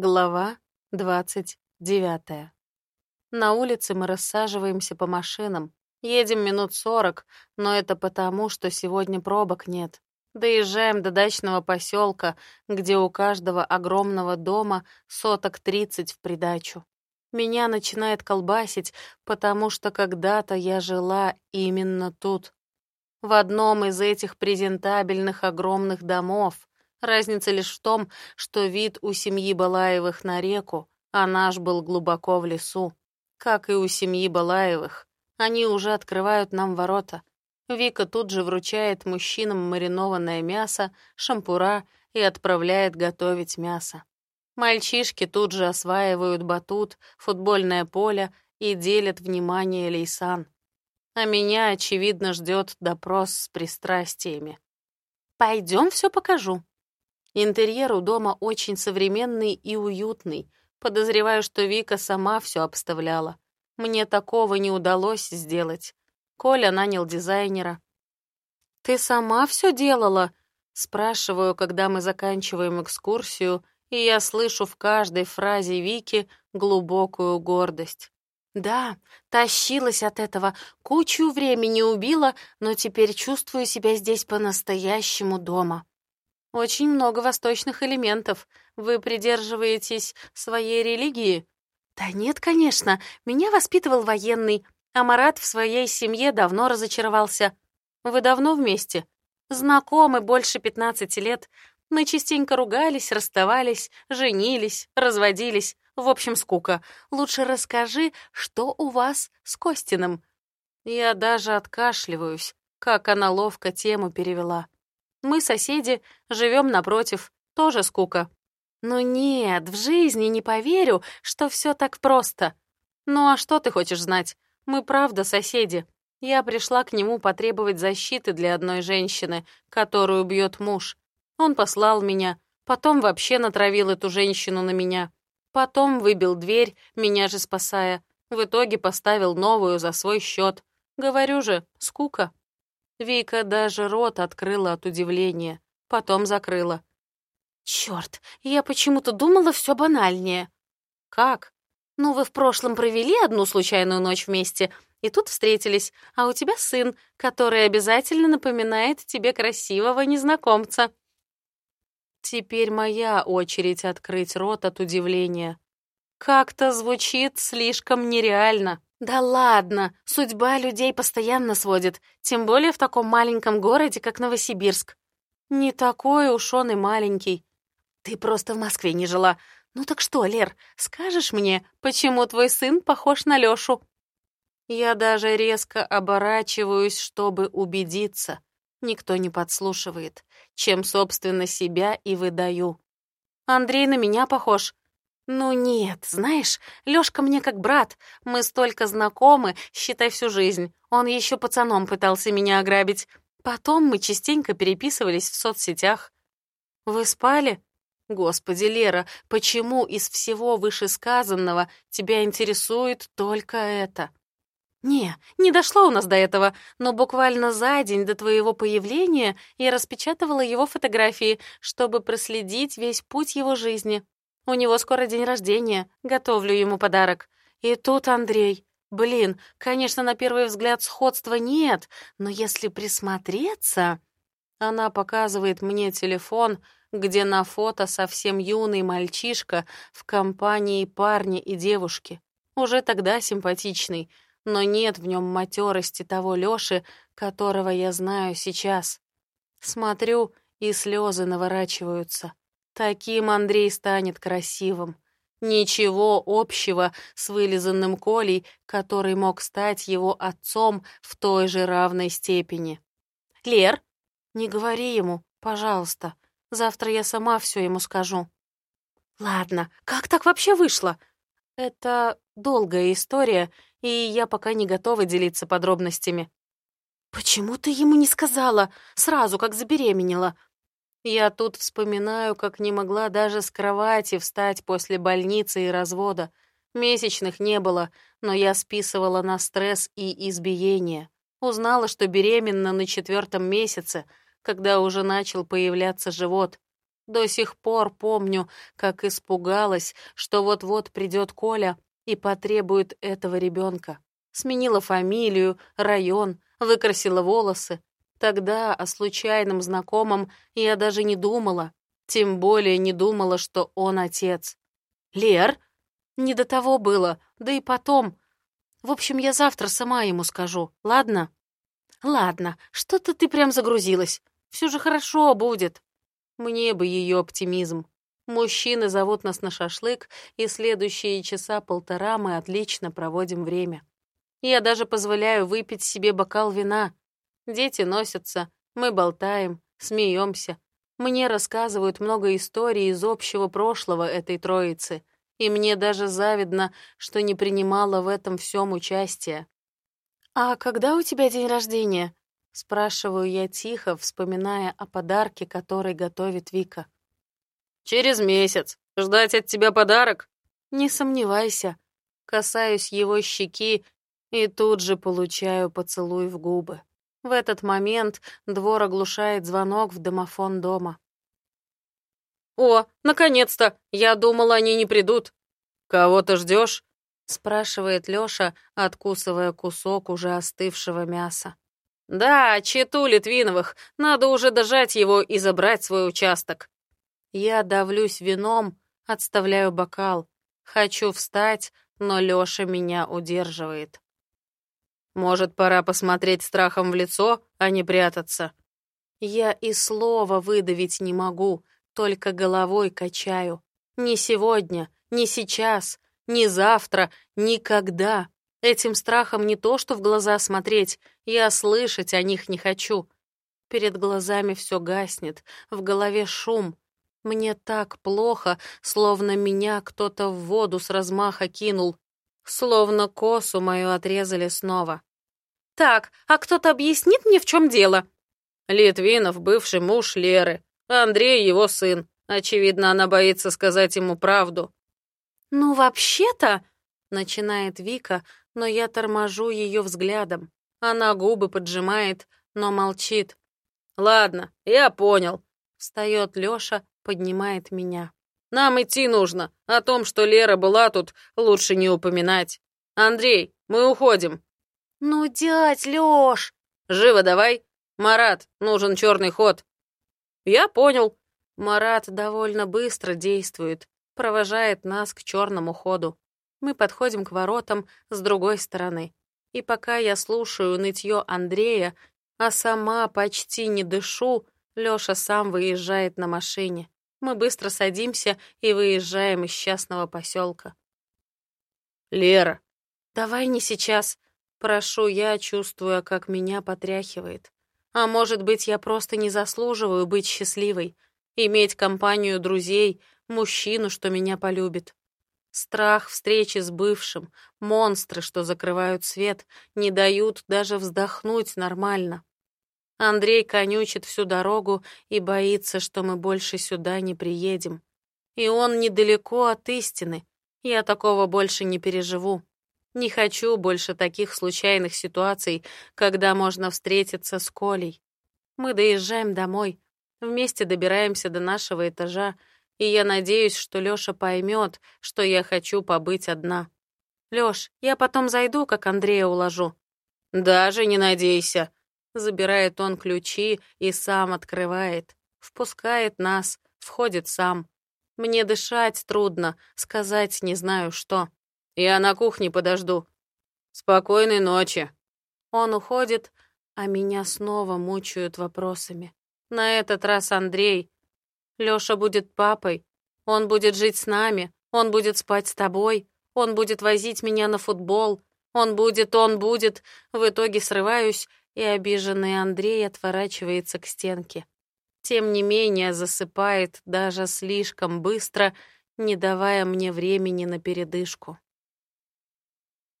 Глава 29. На улице мы рассаживаемся по машинам. Едем минут сорок, но это потому, что сегодня пробок нет. Доезжаем до дачного поселка, где у каждого огромного дома соток тридцать в придачу. Меня начинает колбасить, потому что когда-то я жила именно тут. В одном из этих презентабельных огромных домов, Разница лишь в том, что вид у семьи Балаевых на реку, а наш был глубоко в лесу. Как и у семьи Балаевых. Они уже открывают нам ворота. Вика тут же вручает мужчинам маринованное мясо, шампура и отправляет готовить мясо. Мальчишки тут же осваивают батут, футбольное поле и делят внимание Лейсан. А меня, очевидно, ждет допрос с пристрастиями. «Пойдем все покажу», Интерьер у дома очень современный и уютный. Подозреваю, что Вика сама все обставляла. Мне такого не удалось сделать. Коля нанял дизайнера. «Ты сама все делала?» Спрашиваю, когда мы заканчиваем экскурсию, и я слышу в каждой фразе Вики глубокую гордость. Да, тащилась от этого, кучу времени убила, но теперь чувствую себя здесь по-настоящему дома. Очень много восточных элементов. Вы придерживаетесь своей религии? Да нет, конечно. Меня воспитывал военный, а Марат в своей семье давно разочаровался. Вы давно вместе? Знакомы больше 15 лет. Мы частенько ругались, расставались, женились, разводились. В общем, скука. Лучше расскажи, что у вас с Костиным. Я даже откашливаюсь, как она ловко тему перевела. Мы соседи, живем напротив, тоже скука. Ну нет, в жизни не поверю, что все так просто. Ну а что ты хочешь знать? Мы правда соседи. Я пришла к нему потребовать защиты для одной женщины, которую бьет муж. Он послал меня, потом вообще натравил эту женщину на меня. Потом выбил дверь, меня же спасая. В итоге поставил новую за свой счет. Говорю же, скука. Вика даже рот открыла от удивления, потом закрыла. Черт, я почему-то думала все банальнее. Как? Ну, вы в прошлом провели одну случайную ночь вместе, и тут встретились, а у тебя сын, который обязательно напоминает тебе красивого незнакомца. Теперь моя очередь открыть рот от удивления. Как-то звучит слишком нереально. Да ладно, судьба людей постоянно сводит, тем более в таком маленьком городе, как Новосибирск. Не такой уж он и маленький. Ты просто в Москве не жила. Ну так что, Лер, скажешь мне, почему твой сын похож на Лёшу? Я даже резко оборачиваюсь, чтобы убедиться. Никто не подслушивает, чем, собственно, себя и выдаю. Андрей на меня похож, «Ну нет, знаешь, Лёшка мне как брат. Мы столько знакомы, считай всю жизнь. Он ещё пацаном пытался меня ограбить. Потом мы частенько переписывались в соцсетях. Вы спали? Господи, Лера, почему из всего вышесказанного тебя интересует только это? Не, не дошло у нас до этого, но буквально за день до твоего появления я распечатывала его фотографии, чтобы проследить весь путь его жизни. У него скоро день рождения, готовлю ему подарок. И тут Андрей. Блин, конечно, на первый взгляд сходства нет, но если присмотреться... Она показывает мне телефон, где на фото совсем юный мальчишка в компании парня и девушки. Уже тогда симпатичный, но нет в нем матерости того Лёши, которого я знаю сейчас. Смотрю, и слезы наворачиваются. Таким Андрей станет красивым. Ничего общего с вылизанным Колей, который мог стать его отцом в той же равной степени. «Лер, не говори ему, пожалуйста. Завтра я сама все ему скажу». «Ладно, как так вообще вышло?» «Это долгая история, и я пока не готова делиться подробностями». «Почему ты ему не сказала? Сразу, как забеременела?» Я тут вспоминаю, как не могла даже с кровати встать после больницы и развода. Месячных не было, но я списывала на стресс и избиение. Узнала, что беременна на четвертом месяце, когда уже начал появляться живот. До сих пор помню, как испугалась, что вот-вот придет Коля и потребует этого ребенка. Сменила фамилию, район, выкрасила волосы. Тогда о случайном знакомом я даже не думала, тем более не думала, что он отец. «Лер?» Не до того было, да и потом. В общем, я завтра сама ему скажу, ладно? Ладно, что-то ты прям загрузилась. Все же хорошо будет. Мне бы ее оптимизм. Мужчины зовут нас на шашлык, и следующие часа полтора мы отлично проводим время. Я даже позволяю выпить себе бокал вина. Дети носятся, мы болтаем, смеемся. Мне рассказывают много историй из общего прошлого этой троицы, и мне даже завидно, что не принимала в этом всем участие. «А когда у тебя день рождения?» Спрашиваю я тихо, вспоминая о подарке, который готовит Вика. «Через месяц. Ждать от тебя подарок?» «Не сомневайся». Касаюсь его щеки и тут же получаю поцелуй в губы. В этот момент двор оглушает звонок в домофон дома. «О, наконец-то! Я думала, они не придут. Кого ты ждешь?» спрашивает Лёша, откусывая кусок уже остывшего мяса. «Да, читу Литвиновых. Надо уже дожать его и забрать свой участок». Я давлюсь вином, отставляю бокал. Хочу встать, но Лёша меня удерживает. «Может, пора посмотреть страхом в лицо, а не прятаться?» Я и слова выдавить не могу, только головой качаю. Не сегодня, не сейчас, не завтра, никогда. Этим страхом не то, что в глаза смотреть, я слышать о них не хочу. Перед глазами все гаснет, в голове шум. Мне так плохо, словно меня кто-то в воду с размаха кинул, словно косу мою отрезали снова. «Так, а кто-то объяснит мне, в чем дело?» Литвинов — бывший муж Леры, Андрей — его сын. Очевидно, она боится сказать ему правду. «Ну, вообще-то...» — начинает Вика, но я торможу ее взглядом. Она губы поджимает, но молчит. «Ладно, я понял», — встает Лёша, поднимает меня. «Нам идти нужно. О том, что Лера была тут, лучше не упоминать. Андрей, мы уходим». «Ну, дядь Лёш!» «Живо давай. Марат, нужен черный ход». «Я понял». Марат довольно быстро действует, провожает нас к черному ходу. Мы подходим к воротам с другой стороны. И пока я слушаю нытье Андрея, а сама почти не дышу, Лёша сам выезжает на машине. Мы быстро садимся и выезжаем из частного поселка. «Лера!» «Давай не сейчас!» Прошу я, чувствуя, как меня потряхивает. А может быть, я просто не заслуживаю быть счастливой, иметь компанию друзей, мужчину, что меня полюбит. Страх встречи с бывшим, монстры, что закрывают свет, не дают даже вздохнуть нормально. Андрей конючит всю дорогу и боится, что мы больше сюда не приедем. И он недалеко от истины. Я такого больше не переживу. Не хочу больше таких случайных ситуаций, когда можно встретиться с Колей. Мы доезжаем домой, вместе добираемся до нашего этажа, и я надеюсь, что Лёша поймет, что я хочу побыть одна. Лёш, я потом зайду, как Андрея уложу. Даже не надейся. Забирает он ключи и сам открывает. Впускает нас, входит сам. Мне дышать трудно, сказать не знаю что. Я на кухне подожду. Спокойной ночи. Он уходит, а меня снова мучают вопросами. На этот раз Андрей, Лёша будет папой, он будет жить с нами, он будет спать с тобой, он будет возить меня на футбол, он будет, он будет. В итоге срываюсь, и обиженный Андрей отворачивается к стенке. Тем не менее засыпает даже слишком быстро, не давая мне времени на передышку.